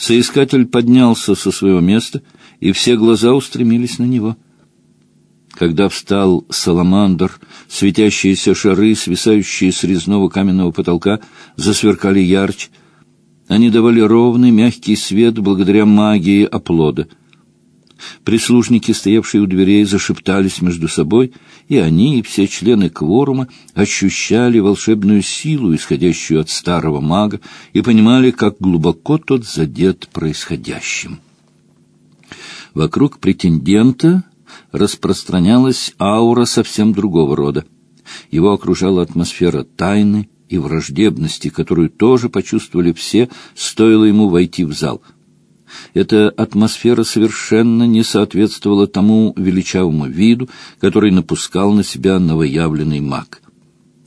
Соискатель поднялся со своего места, и все глаза устремились на него. Когда встал Саламандр, светящиеся шары, свисающие с резного каменного потолка, засверкали ярче. Они давали ровный, мягкий свет благодаря магии оплода — Прислужники, стоявшие у дверей, зашептались между собой, и они, и все члены кворума ощущали волшебную силу, исходящую от старого мага, и понимали, как глубоко тот задет происходящим. Вокруг претендента распространялась аура совсем другого рода. Его окружала атмосфера тайны и враждебности, которую тоже почувствовали все, стоило ему войти в зал — эта атмосфера совершенно не соответствовала тому величавому виду, который напускал на себя новоявленный маг.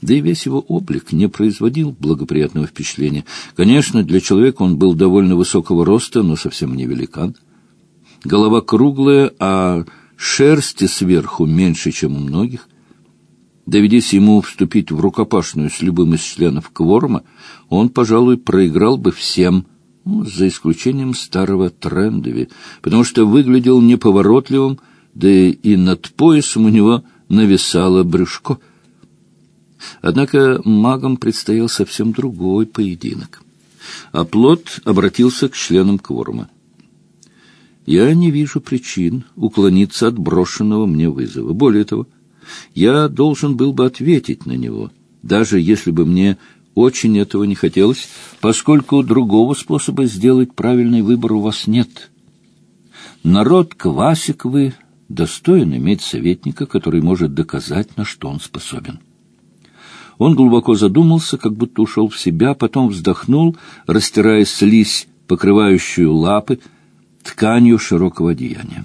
Да и весь его облик не производил благоприятного впечатления. Конечно, для человека он был довольно высокого роста, но совсем не великан. Голова круглая, а шерсти сверху меньше, чем у многих. Доведись ему вступить в рукопашную с любым из членов кворума, он, пожалуй, проиграл бы всем – за исключением старого Трендови, потому что выглядел неповоротливым, да и над поясом у него нависало брюшко. Однако магам предстоял совсем другой поединок. А плод обратился к членам кворума. «Я не вижу причин уклониться от брошенного мне вызова. Более того, я должен был бы ответить на него, даже если бы мне очень этого не хотелось, поскольку другого способа сделать правильный выбор у вас нет. Народ Квасиковы достоин иметь советника, который может доказать, на что он способен. Он глубоко задумался, как будто ушел в себя, потом вздохнул, растирая слизь, покрывающую лапы, тканью широкого одеяния.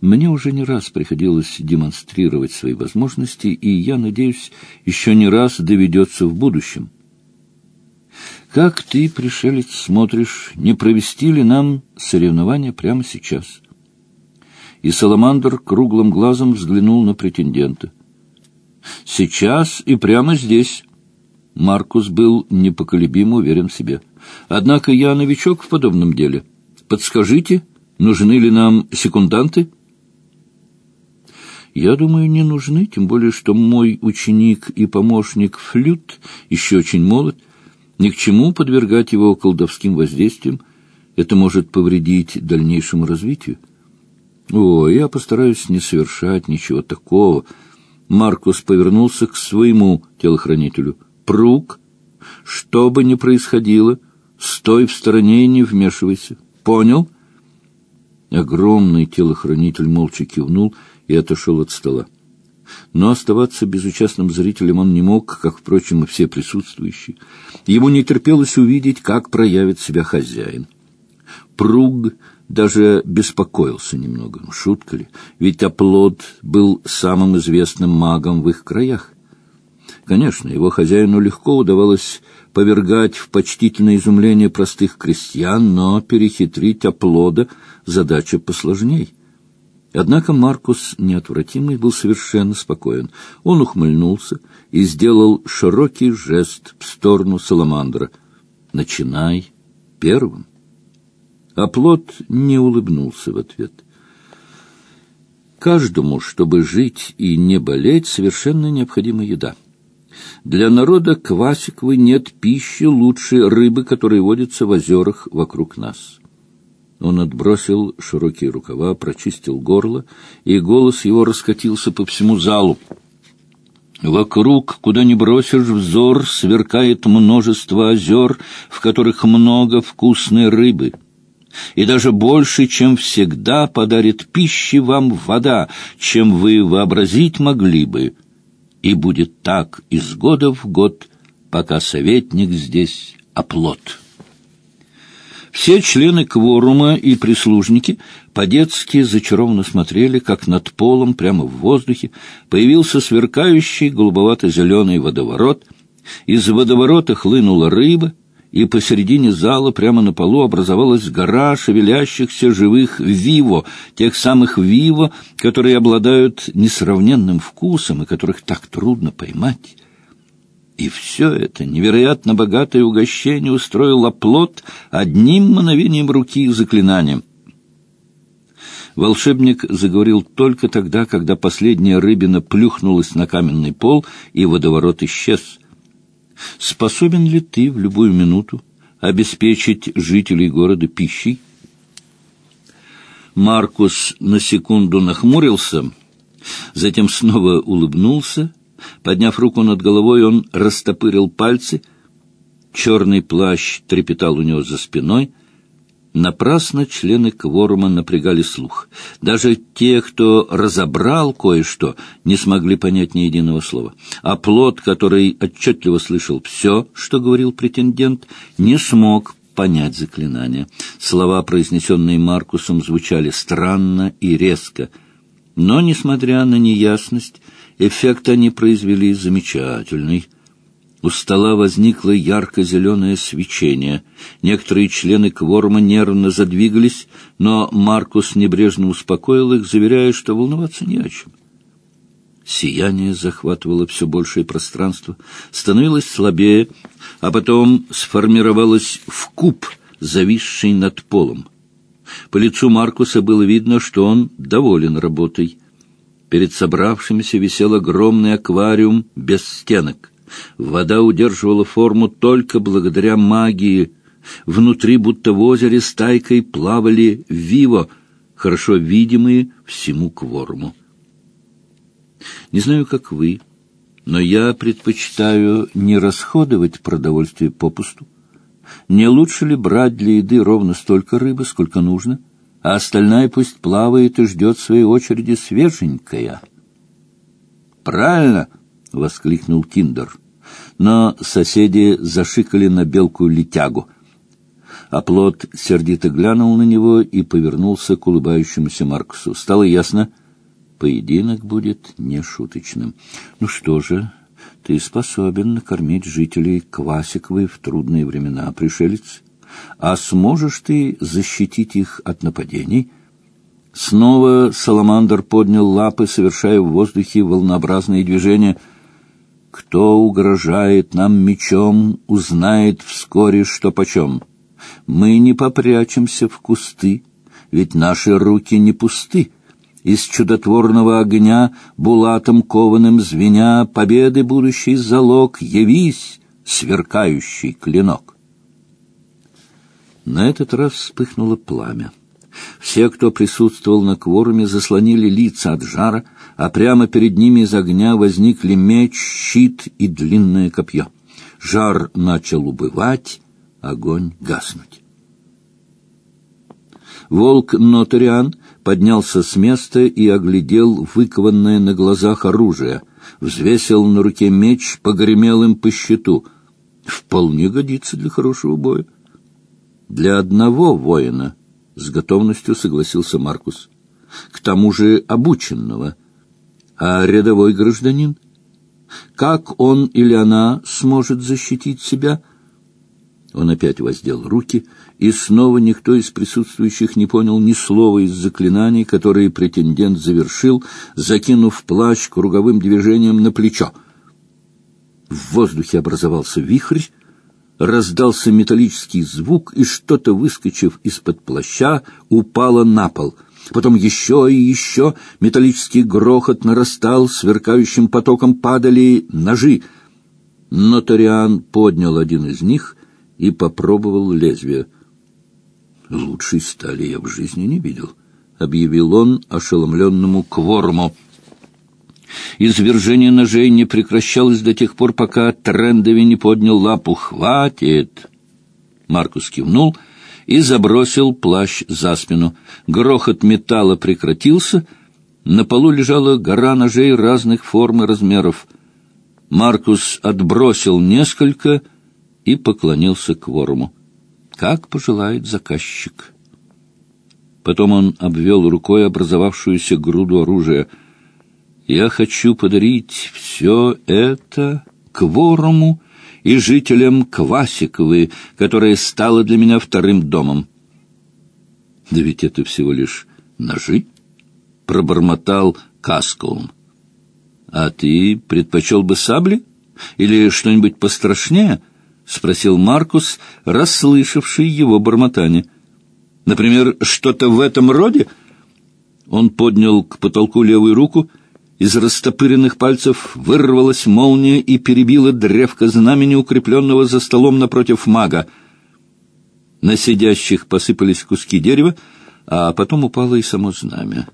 Мне уже не раз приходилось демонстрировать свои возможности, и я надеюсь, еще не раз доведется в будущем. Как ты, пришелец, смотришь, не провести ли нам соревнования прямо сейчас? И Саламандр круглым глазом взглянул на претендента. Сейчас и прямо здесь. Маркус был непоколебимо уверен в себе. Однако я новичок в подобном деле. Подскажите, нужны ли нам секунданты? — я думаю, не нужны, тем более, что мой ученик и помощник Флют еще очень молод. Ни к чему подвергать его колдовским воздействиям. Это может повредить дальнейшему развитию. О, я постараюсь не совершать ничего такого. Маркус повернулся к своему телохранителю. Прук, что бы ни происходило, стой в стороне и не вмешивайся. Понял? Огромный телохранитель молча кивнул — и отошел от стола. Но оставаться безучастным зрителем он не мог, как, впрочем, и все присутствующие. Ему не терпелось увидеть, как проявит себя хозяин. Пруг даже беспокоился немного. Ну, шутка ли? Ведь Оплот был самым известным магом в их краях. Конечно, его хозяину легко удавалось повергать в почтительное изумление простых крестьян, но перехитрить Оплода задача посложней. Однако Маркус неотвратимый был совершенно спокоен. Он ухмыльнулся и сделал широкий жест в сторону Саламандра. «Начинай первым». А плод не улыбнулся в ответ. Каждому, чтобы жить и не болеть, совершенно необходима еда. Для народа Квасиковой нет пищи лучше рыбы, которая водится в озерах вокруг нас. Он отбросил широкие рукава, прочистил горло, и голос его раскатился по всему залу. Вокруг, куда ни бросишь взор, сверкает множество озер, в которых много вкусной рыбы. И даже больше, чем всегда, подарит пищи вам вода, чем вы вообразить могли бы. И будет так из года в год, пока советник здесь оплот. Все члены кворума и прислужники по-детски зачарованно смотрели, как над полом, прямо в воздухе, появился сверкающий голубовато-зеленый водоворот. Из водоворота хлынула рыба, и посередине зала, прямо на полу, образовалась гора шевелящихся живых виво, тех самых виво, которые обладают несравненным вкусом и которых так трудно поймать. И все это невероятно богатое угощение устроил оплот одним мановением руки и заклинанием. Волшебник заговорил только тогда, когда последняя рыбина плюхнулась на каменный пол, и водоворот исчез. «Способен ли ты в любую минуту обеспечить жителей города пищей?» Маркус на секунду нахмурился, затем снова улыбнулся. Подняв руку над головой, он растопырил пальцы. Черный плащ трепетал у него за спиной. Напрасно члены кворума напрягали слух. Даже те, кто разобрал кое-что, не смогли понять ни единого слова. А плод, который отчетливо слышал все, что говорил претендент, не смог понять заклинание. Слова, произнесенные Маркусом, звучали странно и резко. Но, несмотря на неясность, эффект они произвели замечательный — у стола возникло ярко-зеленое свечение. Некоторые члены кворума нервно задвигались, но Маркус небрежно успокоил их, заверяя, что волноваться не о чем. Сияние захватывало все большее пространство, становилось слабее, а потом сформировалось в куб, зависший над полом. По лицу Маркуса было видно, что он доволен работой. Перед собравшимися висел огромный аквариум без стенок. Вода удерживала форму только благодаря магии. Внутри, будто в озере, стайкой плавали виво, хорошо видимые всему кворму. Не знаю, как вы, но я предпочитаю не расходовать продовольствие попусту. Не лучше ли брать для еды ровно столько рыбы, сколько нужно, а остальная пусть плавает и ждет своей очереди свеженькая? «Правильно!» — воскликнул Киндер но соседи зашикали на белку-летягу. А плод сердито глянул на него и повернулся к улыбающемуся Маркусу. Стало ясно, поединок будет нешуточным. Ну что же, ты способен накормить жителей Квасиковой в трудные времена, пришелец? А сможешь ты защитить их от нападений?» Снова Саламандр поднял лапы, совершая в воздухе волнообразные движения — кто угрожает нам мечом, узнает вскоре, что почем. Мы не попрячемся в кусты, ведь наши руки не пусты. Из чудотворного огня, булатом кованым звеня, победы будущий залог, явись, сверкающий клинок. На этот раз вспыхнуло пламя. Все, кто присутствовал на кворуме, заслонили лица от жара, а прямо перед ними из огня возникли меч, щит и длинное копье. Жар начал убывать, огонь гаснуть. Волк Нотариан поднялся с места и оглядел выкованное на глазах оружие, взвесил на руке меч, погремел им по щиту. Вполне годится для хорошего боя. Для одного воина —— с готовностью согласился Маркус. «К тому же обученного. А рядовой гражданин? Как он или она сможет защитить себя?» Он опять воздел руки, и снова никто из присутствующих не понял ни слова из заклинаний, которые претендент завершил, закинув плащ круговым движением на плечо. В воздухе образовался вихрь, раздался металлический звук, и что-то, выскочив из-под плаща, упало на пол. Потом еще и еще металлический грохот нарастал, сверкающим потоком падали ножи. Нотариан поднял один из них и попробовал лезвие. «Лучшей стали я в жизни не видел», — объявил он ошеломленному кворуму. Извержение ножей не прекращалось до тех пор, пока Трендови не поднял лапу. «Хватит!» Маркус кивнул и забросил плащ за спину. Грохот металла прекратился. На полу лежала гора ножей разных форм и размеров. Маркус отбросил несколько и поклонился к воруму. «Как пожелает заказчик». Потом он обвел рукой образовавшуюся груду оружия — я хочу подарить все это Кворуму и жителям Квасиковы, которая стала для меня вторым домом. Да ведь это всего лишь ножи, пробормотал Каскоум. А ты предпочел бы сабли? Или что-нибудь пострашнее?» — спросил Маркус, расслышавший его бормотание. «Например, что-то в этом роде?» Он поднял к потолку левую руку. Из растопыренных пальцев вырвалась молния и перебила древко знамени, укрепленного за столом напротив мага. На сидящих посыпались куски дерева, а потом упало и само знамя.